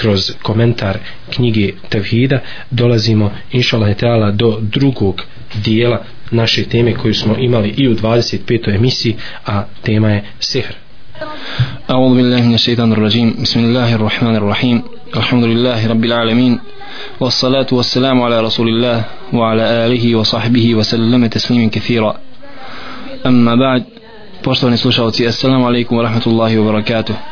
kroz komentar knjige Tevhida dolazimo inša Allah do drugog dijela naše teme koju smo imali i u 25. emisiji a tema je sihr أعوذ بالله من الشيطان الرجيم بسم الله الرحمن الرحيم الحمد لله رب العالمين والصلاة والسلام على رسول الله وعلى آله وصحبه وسلم تسليما كثيرا أما بعد poštovani slušalci assalamu alaikum wa rahmatullahi wa barakatuh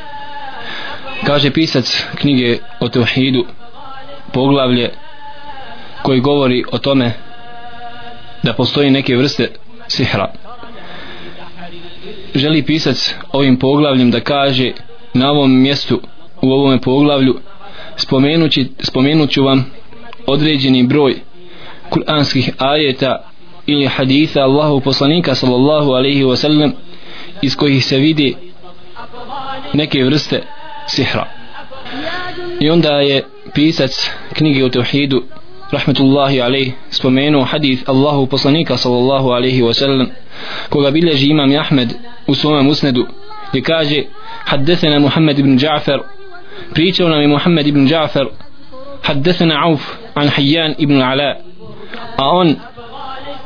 kaže pisac knjige o Teuhidu, poglavlje koji govori o tome da postoji neke vrste sihra. Želi pisac ovim poglavljem da kaže na ovom mjestu u ovome poglavlju spomenući, spomenuću vam određeni broj kuranskih ajeta ili haditha Allahu poslanika sallallahu alaihi wasallam iz kojih se vidi neke vrste sihra. I onda je pisac knjige o tevhidu rahmetullahi alaih spomenuo hadith Allahu poslanika sallallahu alaihi wasallam koga bilježi imam Ahmed u svome musnedu gdje kaže haddesena Muhammed ibn Ja'far. Pričao nam je Muhammed ibn Ja'far haddesena Auf an Hayyan ibn Ala. A on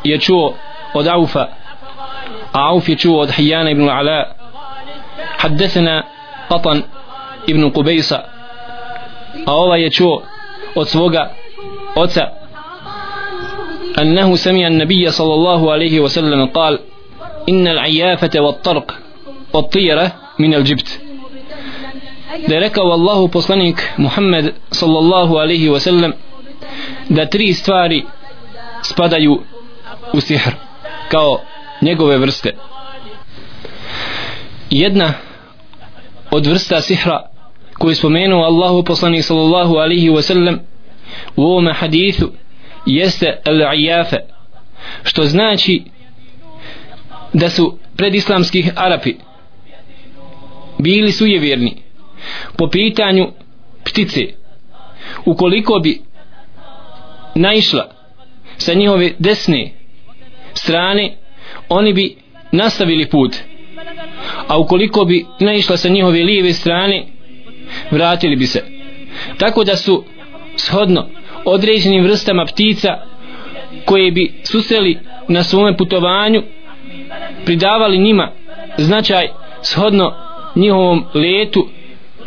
je čuo od Aufa a Auf je čuo od Hayyana ibn Ala. Haddesena Qatan ibn Qubejsa a ova je čuo od svoga oca أنه سمع النبي صلى الله عليه وسلم قال إن العيافة والطرق والطيرة من الجبت da je rekao Allahu poslanik Muhammed sallallahu alaihi wa sallam da tri stvari spadaju u sihr kao njegove vrste jedna od vrsta sihra koju spomenuo Allahu poslanik sallallahu alihi wa sallam u ovome hadithu jeste al-ijafe što znači da su predislamskih Arapi bili sujevjerni po pitanju ptice. Ukoliko bi naišla sa njihove desne strane oni bi nastavili put. A ukoliko bi naišla sa njihove lijeve strane vratili bi se. Tako da su shodno određenim vrstama ptica koje bi susreli na svome putovanju pridavali njima značaj shodno njihovom letu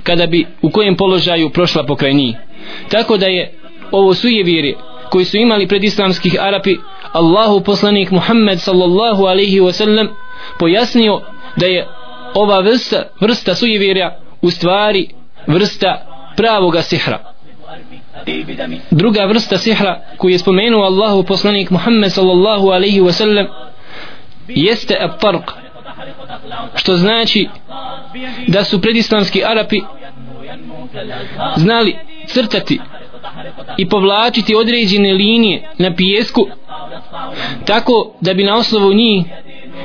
kada bi u kojem položaju prošla pokraj njih. Tako da je ovo sujevjeri koji su imali pred islamskih Arapi Allahu poslanik Muhammed sallallahu alaihi wasallam pojasnio da je ova vrsta, vrsta sujevjerja u stvari vrsta pravoga sihra. Druga vrsta sihra koju je spomenuo Allahu poslanik Muhammed sallallahu alaihi wasallam jeste at-tarq što znači da su predislamski Arapi znali crtati i povlačiti određene linije na pijesku tako da bi na osnovu njih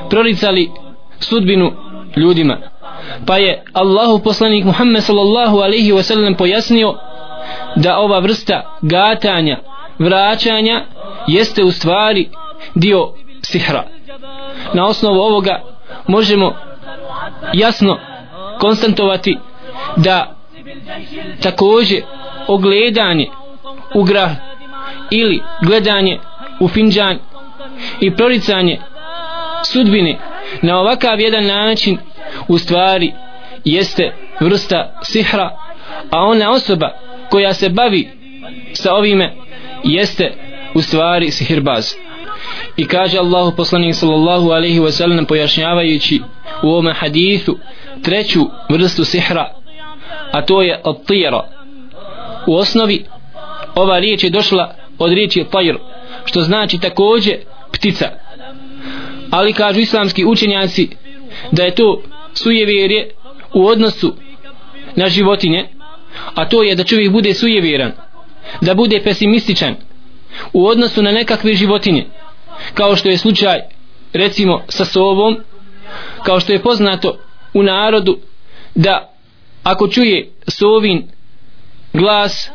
proricali sudbinu ljudima pa je Allahu poslanik Muhammed sallallahu alaihi wasallam pojasnio da ova vrsta gatanja vraćanja jeste u stvari dio sihra. Na osnovu ovoga možemo jasno konstantovati da takođe ogledanje u grah ili gledanje u finđan i proricanje sudbine na ovakav jedan način u stvari jeste vrsta sihra a ona osoba koja se bavi sa ovime jeste u stvari sihirbaz. I kaže Allahu poslanik sallallahu alaihi wa sallam pojašnjavajući u ovom hadithu treću vrstu sihra a to je at-tira. U osnovi ova riječ je došla od riječi tajr što znači također ptica. Ali kažu islamski učenjaci da je to sujevjerje u odnosu na životinje a to je da čovjek bude sujevjeran da bude pesimističan u odnosu na nekakve životinje kao što je slučaj recimo sa sovom kao što je poznato u narodu da ako čuje sovin glas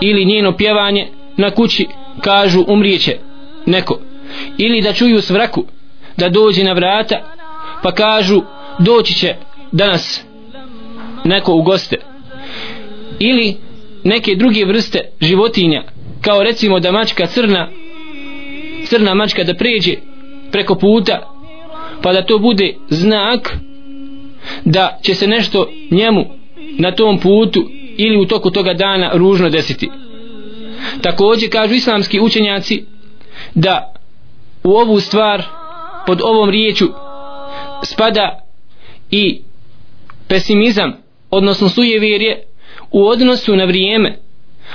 ili njeno pjevanje na kući kažu umrijeće neko. Ili da čuju svraku da dođe na vrata pa kažu doći će danas neko u goste. Ili neke druge vrste životinja kao recimo da mačka crna crna mačka da pređe preko puta pa da to bude znak da će se nešto njemu na tom putu ili u toku toga dana ružno desiti. Također kažu islamski učenjaci da u ovu stvar pod ovom riječu spada i pesimizam odnosno sujevjerje u odnosu na vrijeme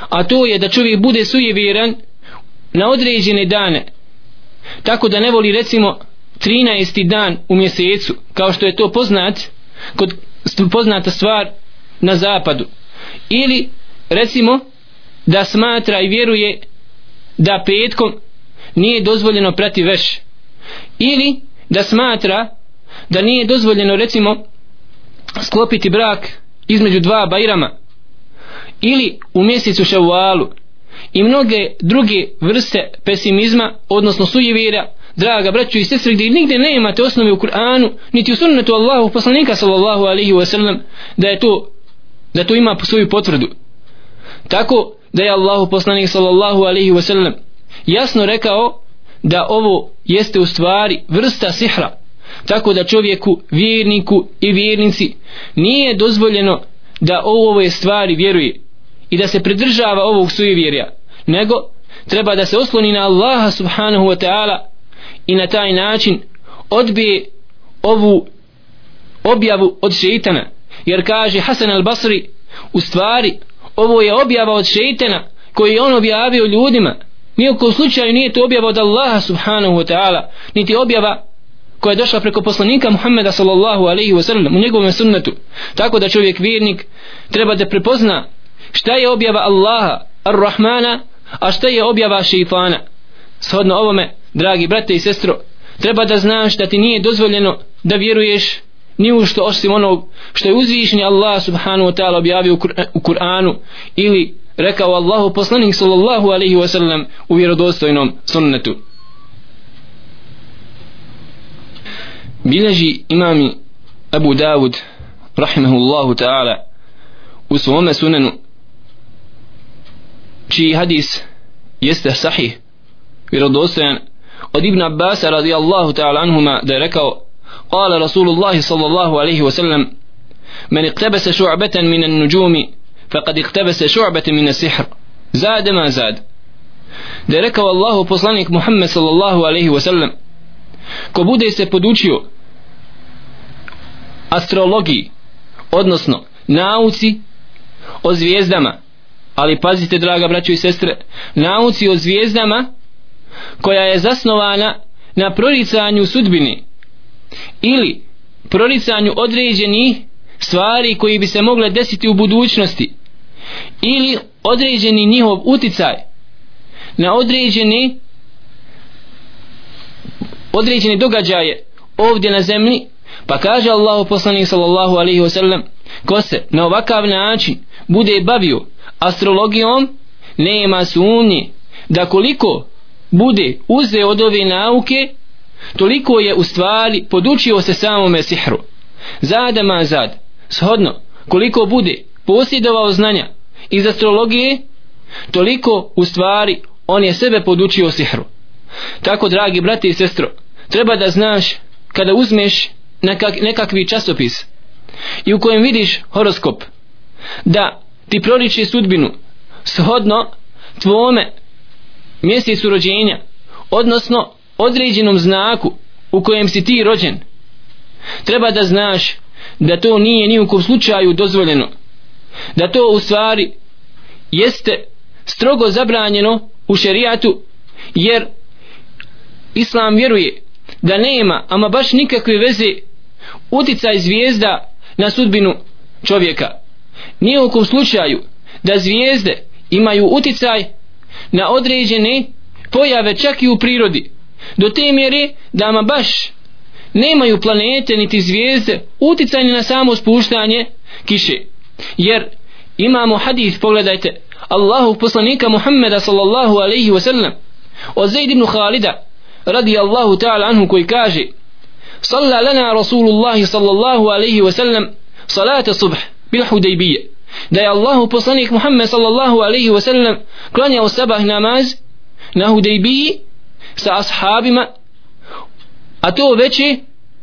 a to je da čovjek bude sujevjeran na određene dane tako da ne voli recimo 13. dan u mjesecu kao što je to poznat kod poznata stvar na zapadu ili recimo da smatra i vjeruje da petkom nije dozvoljeno prati veš ili da smatra da nije dozvoljeno recimo sklopiti brak između dva bajrama ili u mjesecu šavualu i mnoge druge vrste pesimizma odnosno sujevira. Draga braću i sestri gdje nigde ne imate osnove u Kur'anu niti u sunnetu Allahu poslanika sallallahu alaihi wa sallam da je to da to ima svoju potvrdu. Tako da je Allahu poslanik sallallahu alaihi wa sallam jasno rekao da ovo jeste u stvari vrsta sihra tako da čovjeku, vjerniku i vjernici nije dozvoljeno da u ove stvari vjeruje i da se pridržava ovog sujevjerja nego treba da se osloni na Allaha subhanahu wa ta'ala i na taj način odbije ovu objavu od šeitana. Jer kaže Hasan al-Basri u stvari ovo je objava od šeitana koji je on objavio ljudima. Nijekom slučaju nije to objava od Allaha subhanahu wa ta'ala niti objava koja je došla preko poslanika Muhammeda sallallahu alaihi wa sallam u njegovom sunnetu. Tako da čovjek vjernik treba da prepozna šta je objava Allaha ar-Rahmana a šta je objava šeitana. Shodno ovome dragi brate i sestro treba da znaš da ti nije dozvoljeno da vjeruješ ni u što osim onog što je uzvišni Allah subhanahu wa ta'ala objavio u Kur'anu ili rekao Allahu poslanik sallallahu alaihi wa sallam u vjerodostojnom sunnetu. Bilježi imami Abu Dawud rahimahullahu ta'ala u svome sunenu čiji hadis jeste sahih vjerodostojan od Ibn Abbas radijallahu ta'ala anhuma da je rekao قال رسول الله صلى الله عليه وسلم من اقتبس شعبة من النجوم فقد اقتبس شعبة من السحر زاد ما زاد da je rekao Allahu poslanik Muhammed sallallahu alaihi wasallam ko bude astrologiji odnosno nauci o zvijezdama. Ali pazite draga braćo i sestre nauci o zvijezdama koja je zasnovana na proricanju sudbini ili proricanju određenih stvari koji bi se mogle desiti u budućnosti ili određeni njihov uticaj na određeni određene događaje ovdje na zemlji pa kaže Allahu poslanik sallallahu alaihi wasallam ko se na ovakav način bude bavio astrologijom nema sumnje da koliko bude uze od ove nauke toliko je u stvari podučio se samome sihru. Zada ma zad shodno koliko bude posjedovao znanja iz astrologije toliko u stvari on je sebe podučio sihru. Tako dragi brati i sestro treba da znaš kada uzmeš nekak, nekakvi časopis i u kojem vidiš horoskop da ti proriči sudbinu shodno tvome mjesecu rođenja odnosno određenom znaku u kojem si ti rođen. Treba da znaš da to nije ni u kom slučaju dozvoljeno da to u stvari jeste strogo zabranjeno u šerijatu jer islam vjeruje da nema ama baš nikakve veze uticaj zvijezda na sudbinu čovjeka. Nije u kom slučaju da zvijezde imaju uticaj na određene pojave čak i u prirodi. Do te mjere da ama baš nemaju planete niti zvijezde uticajni na samo spuštanje kiše. Jer imamo hadis, pogledajte Allahu poslanika Muhammeda sallallahu alaihi wasallam od Zaid ibn Khalida radi Allahu ta'ala anhu koji kaže صلى لنا رسول الله صلى الله عليه وسلم صلاة الصبح بالحديبية da je Allahu poslanik Muhammed sallallahu alaihi wa sallam klanjao sabah namaz na Hudejbiji sa ashabima a to veće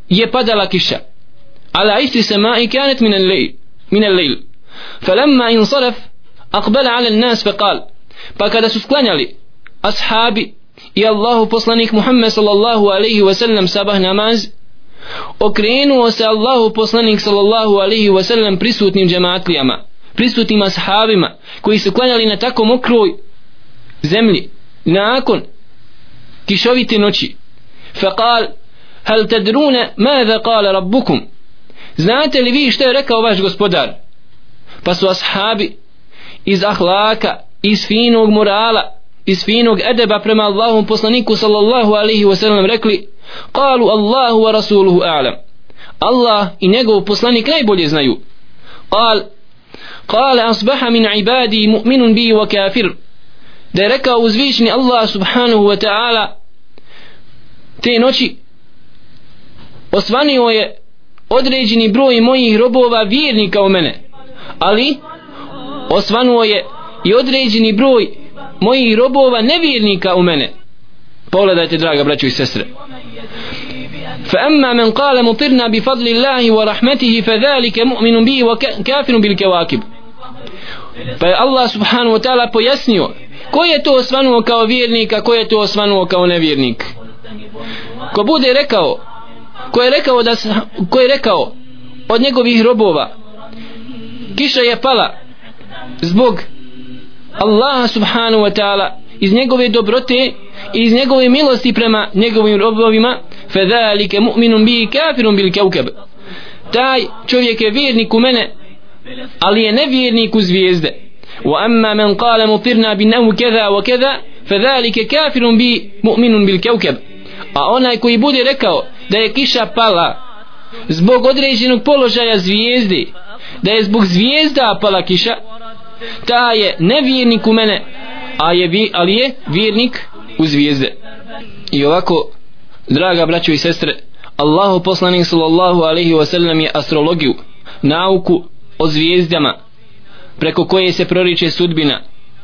je padala kiša ala isti sema i kanet min al-lejl min al-lejl falamma insaraf aqbala ala nas fa qal pa kada su sklanjali ashabi i Allahu poslanik Muhammed sallallahu alaihi wa sallam sabah namaz. Okrenuo se Allahu poslanik sallallahu alaihi wa sallam prisutnim džematlijama prisutnim ashabima koji su klanjali na tako mokroj zemlji nakon kišovite noći. Faqal hal tadruna mada qala rabbukum? Znate li vi što je rekao vaš gospodar? Pa su ashabi iz ahlaka iz finog morala iz finog edeba prema Allahom poslaniku sallallahu alaihi wasallam rekli Kalu Allahu wa rasuluhu a'lam. Allah i njegov poslanik najbolje znaju. Kal Kale asbaha min ibadi mu'minun bi wa kafir. Da je rekao uzvišni Allah subhanahu wa ta'ala Te noći Osvanio je određeni broj mojih robova vjernika u mene Ali osvanuo je i određeni broj mojih robova nevjernika u mene pogledajte draga braćo i sestre فأما من قال مطرنا بفضل الله ورحمته فذلك مؤمن به وكافر بالكواكب pa je Allah subhanahu wa ta'ala pojasnio ko je to osvanuo kao vjernik a ko je to osvanuo kao nevjernik ko bude rekao ko je rekao da ko je rekao od njegovih robova kiša je pala zbog Allaha subhanahu wa ta'ala iz njegove dobrote i iz njegove milosti prema njegovim robovima fadhalika mu'minun bi kafirun bil kawkab taj čovjek je vjernik u mene ali je nevjernik u zvijezde. Wa amma man qala mutirna bi nahu kaza wa kaza fadhalika kafirun bi mu'minun bil kawkab a onaj koji bude rekao da je kiša pala zbog određenog položaja zvijezde da je zbog zvijezda pala kiša ta je nevjernik u mene a je vi, ali je vjernik u zvijezde. I ovako draga braćo i sestre Allahu poslanik sallallahu alaihi wasallam je astrologiju nauku o zvijezdama preko koje se proriče sudbina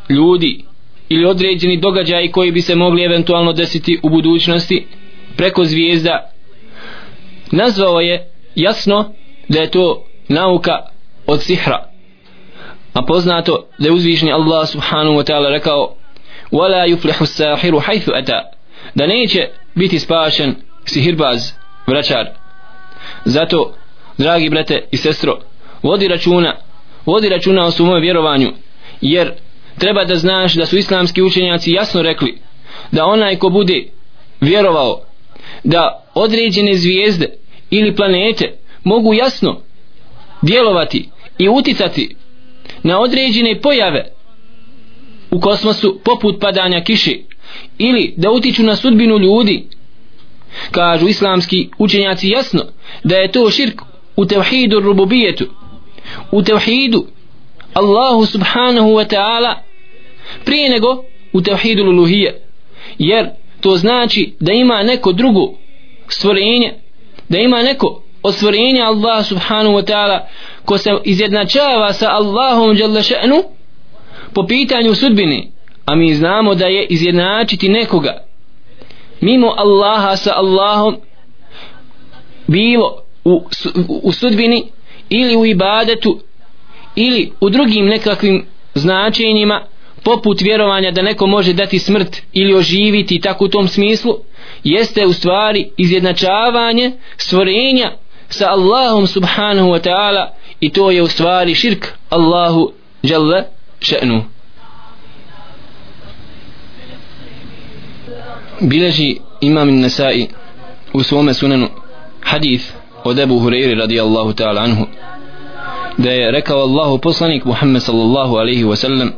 ljudi ili određeni događaji koji bi se mogli eventualno desiti u budućnosti preko zvijezda. Nazvao je jasno da je to nauka od sihra a poznato da je uzvišni Allah subhanahu wa ta'ala rekao وَلَا يُفْلِحُ sahiru حَيْثُ ata. Da neće biti spašen sihirbaz vraćar. Zato dragi brate i sestro vodi računa vodi računa o svom vjerovanju jer treba da znaš da su islamski učenjaci jasno rekli da onaj ko bude vjerovao da određene zvijezde ili planete mogu jasno djelovati i uticati na određene pojave u kosmosu poput padanja kiše ili da utiču na sudbinu ljudi. Kažu islamski učenjaci jasno da je to širk u tevhidu rububijetu u tevhidu Allahu subhanahu wa ta'ala prije nego u tevhidu luluhije jer to znači da ima neko drugo stvorenje da ima neko od stvorenja Allaha subhanahu wa ta'ala ko se izjednačava sa Allahom jalla še'nu po pitanju sudbine a mi znamo da je izjednačiti nekoga mimo Allaha sa Allahom bilo u, u sudbini ili u ibadetu ili u drugim nekakvim značenjima poput vjerovanja da neko može dati smrt ili oživiti tako u tom smislu jeste u stvari izjednačavanje stvorenja sa Allahom subhanahu wa ta'ala i to je u stvari širk Allahu jalla še'nu. Bileži imam Nasai u svome sunanu hadith od Ebu Hureyri radijallahu ta'ala anhu da je rekao Allahu poslanik Muhammed sallallahu alaihi wa sallam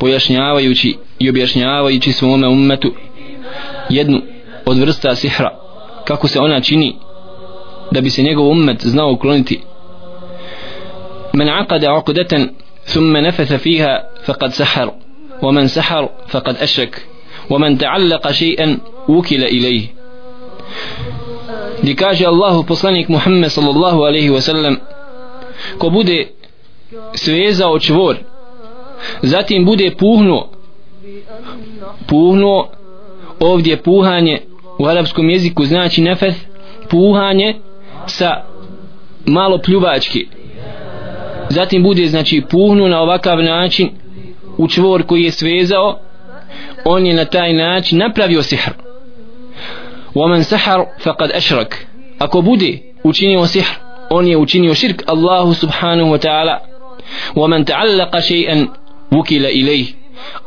pojašnjavajući i objašnjavajući svome ummetu jednu od vrsta sihra kako se ona čini da bi se njegov ummet znao ukloniti من عقد عقدة ثم نفث فيها فقد سحر ومن سحر فقد أشرك ومن تعلق شيئا وكل إليه gdje kaže Allahu poslanik Muhammed sallallahu alaihi wa sallam ko bude svezao čvor zatim bude puhnuo puhnuo ovdje puhanje u arapskom jeziku znači nefeth puhanje sa malo pljuvački zatim bude znači puhnuo na ovakav način u čvor koji je svezao on je na taj način napravio sihr ومن سحر فقد أشرك ako bude učinio sihr on je učinio širk Allahu subhanahu wa ta'ala ومن تعلق شيئا وكل إليه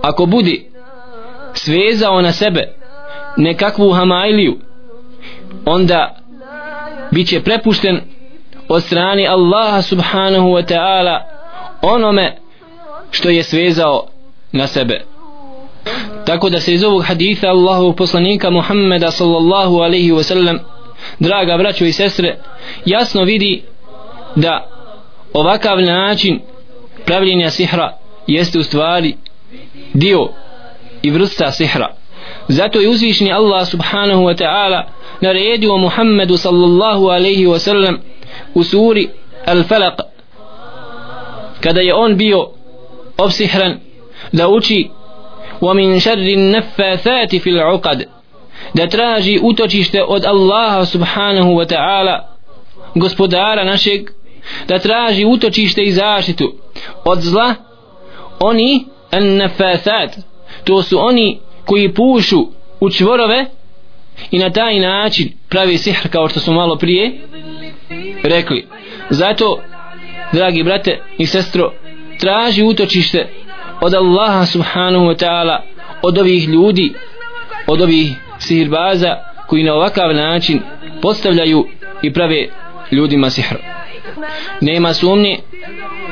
ako bude svezao na sebe nekakvu hamajliju onda bit će prepušten od strani Allaha subhanahu wa ta'ala onome što je svezao na sebe. Tako da se iz ovog haditha Allahovog poslanika Muhammeda sallallahu alaihi wa sallam draga braćo i sestre jasno vidi da ovakav način pravljenja sihra jeste u stvari dio i vrsta sihra. zato je uzvišni Allah subhanahu wa ta'ala naredio Muhammedu sallallahu alaihi wa sallam u suri Al-Falaq kada je on bio obsihran da uči ومن شر النفاثات في العقد da traži utočište od Allaha subhanahu wa ta'ala gospodara našeg da traži utočište i zaštitu od zla oni an-nafasat to su oni koji pušu u čvorove i na taj način pravi sihr kao što smo malo prije rekli. Zato dragi brate i sestro traži utočište od Allaha subhanahu wa ta'ala od ovih ljudi od ovih sihirbaza koji na ovakav način postavljaju i prave ljudima sihr. Nema sumnje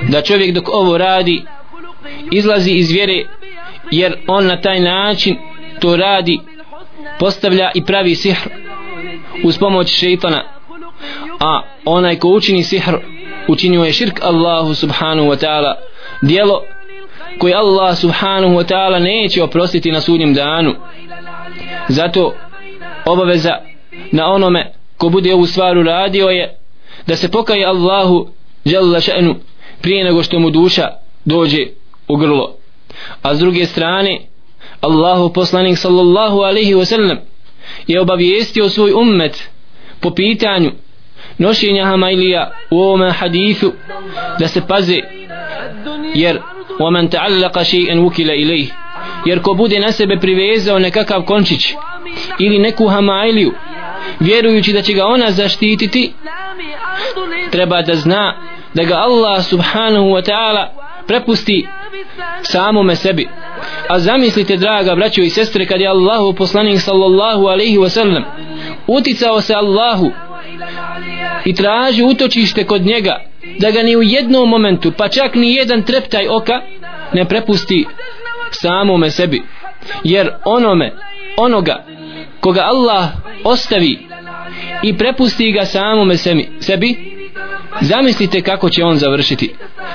da čovjek dok ovo radi izlazi iz vjere jer on na taj način to radi postavlja i pravi sihr uz pomoć šeitana. A onaj ko učini sihr učinio je širk Allahu subhanahu wa ta'ala. Dijelo koje Allah subhanahu wa ta'ala neće oprostiti na sudnjem danu. Zato obaveza na onome ko bude ovu stvar uradio je da se pokaje Allahu jalla še'nu prije nego što mu duša dođe u grlo. a s druge strane Allahu poslanik sallallahu alaihi wa sallam je obavijestio svoj ummet po pitanju nošenja hamailija u ovome hadithu da se paze jer ومن تعلق شيئا وكل إليه jer ko bude na sebe privezao nekakav končić ili neku hamailiju vjerujući da će ga ona zaštititi treba da zna da ga Allah subhanahu wa ta'ala prepusti samome sebi. A zamislite draga braćo i sestre kad je Allahu poslanik sallallahu alaihi wa sallam uticao se Allahu i traži utočište kod njega da ga ni u jednom momentu pa čak ni jedan treptaj oka ne prepusti samome sebi. Jer onome onoga koga Allah ostavi i prepusti ga samome sebi zamislite kako će on završiti.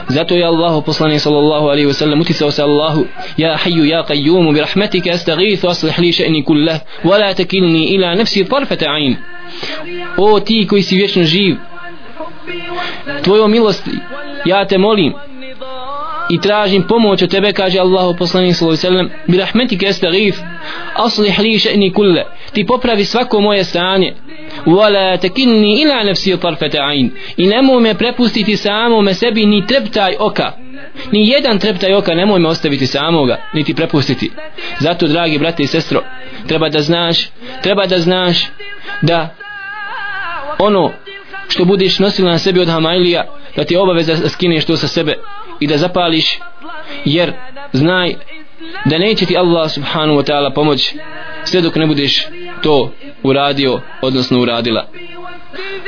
Zato je Allah poslani sallallahu alaihi wa sallam uticao se Allahu ja hayyu ja qayyumu bi rahmetika astagithu aslih li še'ni kullah wa la takilni ila nafsi tarfata ayn o ti koji si vječno živ tvojo milosti ja te molim i tražim pomoć od tebe kaže Allah poslanik sallallahu alejhi ve sellem bi rahmetike astaghif aslih li sha'ni kulle ti popravi svako moje stanje. ولا تكني ila نفسي tarfata عين i nemoj me prepustiti samome sebi ni treptaj oka. Ni jedan treptaj oka nemoj me ostaviti samoga niti prepustiti. Zato dragi brate i sestro treba da znaš treba da znaš da ono što budeš nosila na sebi od Hamailija da ti obaveza da skineš to sa sebe i da zapališ jer znaj da neće ti Allah subhanahu wa ta'ala pomoć sve dok ne budeš to uradio odnosno uradila.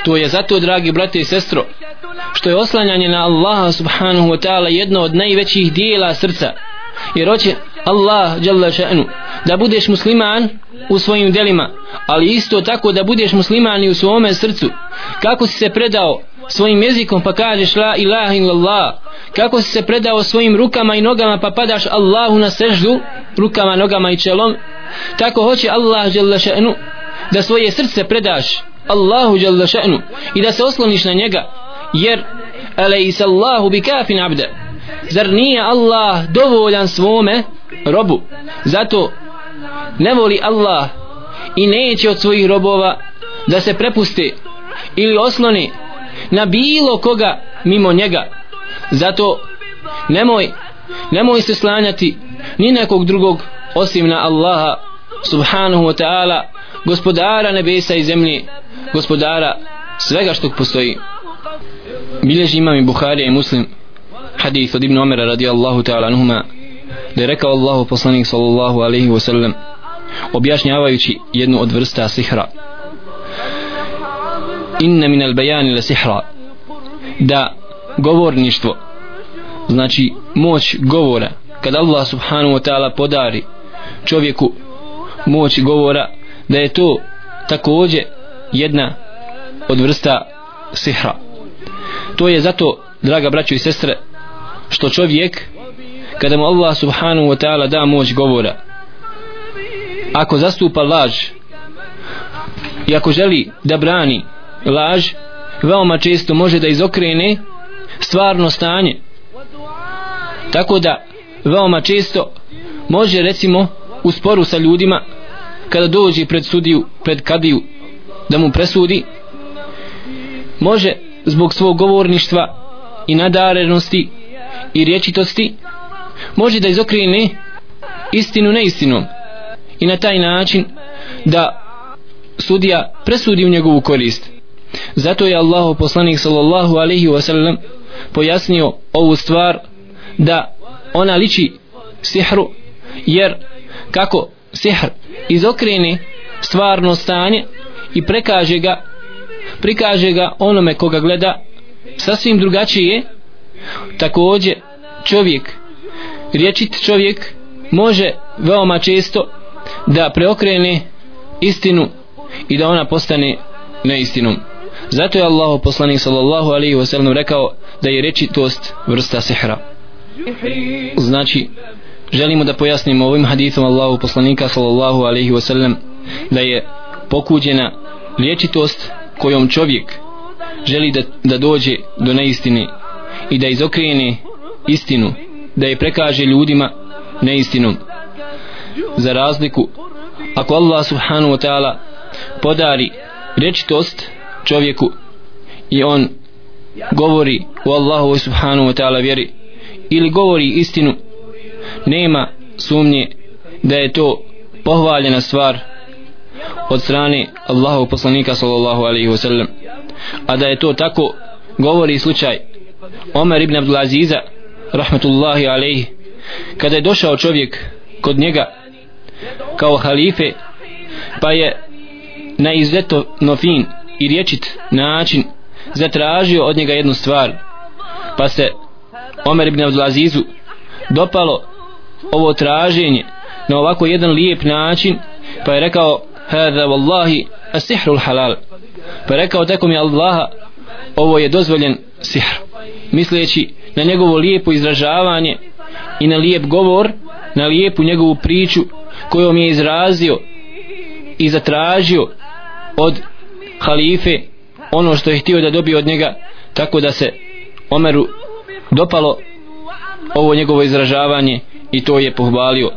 To je zato dragi brate i sestro što je oslanjanje na Allaha subhanahu wa ta'ala jedno od najvećih dijela srca. Jer hoće Allah jalla še'nu da budeš musliman u svojim delima ali isto tako da budeš musliman i u svome srcu. Kako si se predao svojim jezikom pa kažeš la ilaha illallah kako si se predao svojim rukama i nogama pa padaš Allahu na seždu rukama, nogama i čelom tako hoće Allah jalla še'nu da svoje srce predaš Allahu jalla še'nu i da se osloniš na njega jer alejsa Allahu bikafin abda. Zar nije Allah dovoljan svome robu? Zato ne voli Allah i neće od svojih robova da se prepuste ili osloni na bilo koga mimo njega. Zato nemoj nemoj se slanjati ni nekog drugog osim na Allaha subhanahu wa ta'ala gospodara nebesa i zemlje gospodara svega što postoji. Bilježi imam i Buharija i Muslim hadith od Ibn Omera radijallahu ta'ala anuhuma da je rekao Allahu poslanik sallallahu alaihi wa sallam objašnjavajući jednu od vrsta sihra. Inna min al bajani la sihra. Da govorništvo znači moć govora kad Allah subhanahu wa ta'ala podari čovjeku moć govora da je to takođe jedna od vrsta sihra. To je zato draga braćo i sestre što čovjek kada mu Allah subhanahu wa ta'ala da moć govora ako zastupa laž i ako želi da brani laž veoma često može da izokrene stvarno stanje. Tako da veoma često može recimo u sporu sa ljudima kada dođe pred sudiju pred kadiju da mu presudi može zbog svog govorništva i nadarenosti i riječitosti može da izokrene istinu neistinom i na taj način da sudija presudi u njegovu korist. Zato je Allah poslanik sallallahu alaihi wasallam pojasnio ovu stvar da ona liči sihru jer kako sihr izokrene stvarno stanje i prekaže ga prikaže ga onome koga gleda. Sasvim drugačije takođe čovjek riječit čovjek može veoma često da preokrene istinu i da ona postane neistinom. Zato je Allah poslanik sallallahu alaihi wasallam rekao da je rečitost vrsta sihra. Znači želimo da pojasnimo ovim hadithom Allahu poslanika sallallahu alaihi wasallam da je pokuđena liječitost kojom čovjek želi da, da dođe do neistine i da izokrene istinu da je prekaže ljudima neistinom. Za razliku ako Allah subhanahu wa ta'ala podari rečitost čovjeku i on govori u Allahu subhanahu wa ta'ala vjeri ili govori istinu nema sumnje da je to pohvaljena stvar od strane Allahov poslanika sallallahu alaihi wasallam a da je to tako govori slučaj Omer ibn Abdulaziza rahmatullahi alaihi kada je došao čovjek kod njega kao halife pa je na izuzetno fin i riječit način zatražio od njega jednu stvar pa se Omer ibn Abdulazizu dopalo ovo traženje na ovako jedan lijep način pa je rekao hada wallahi asihrul halal. Pa je rekao tako mi Allaha ovo je dozvoljen sihr. Misleći na njegovo lijepo izražavanje i na lijep govor na lijepu njegovu priču kojom je izrazio i zatražio od halife ono što je htio da dobije od njega tako da se Omeru dopalo ovo njegovo izražavanje i to je pohvalio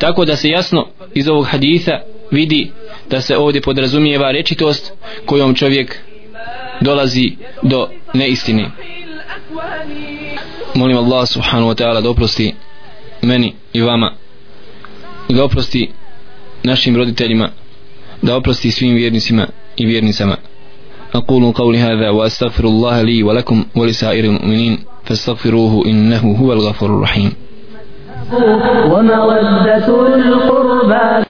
tako da se jasno iz ovog haditha vidi da se ovdje podrazumijeva rečitost kojom čovjek dolazi do neistine molim Allah subhanahu wa ta'ala da oprosti meni i vama da oprosti našim roditeljima da oprosti svim vjernicima i vjernicama أقول قولي هذا وأستغفر الله لي ولكم ولسائر المؤمنين فاستغفروه إنه هو الغفور الرحيم ومودة القربى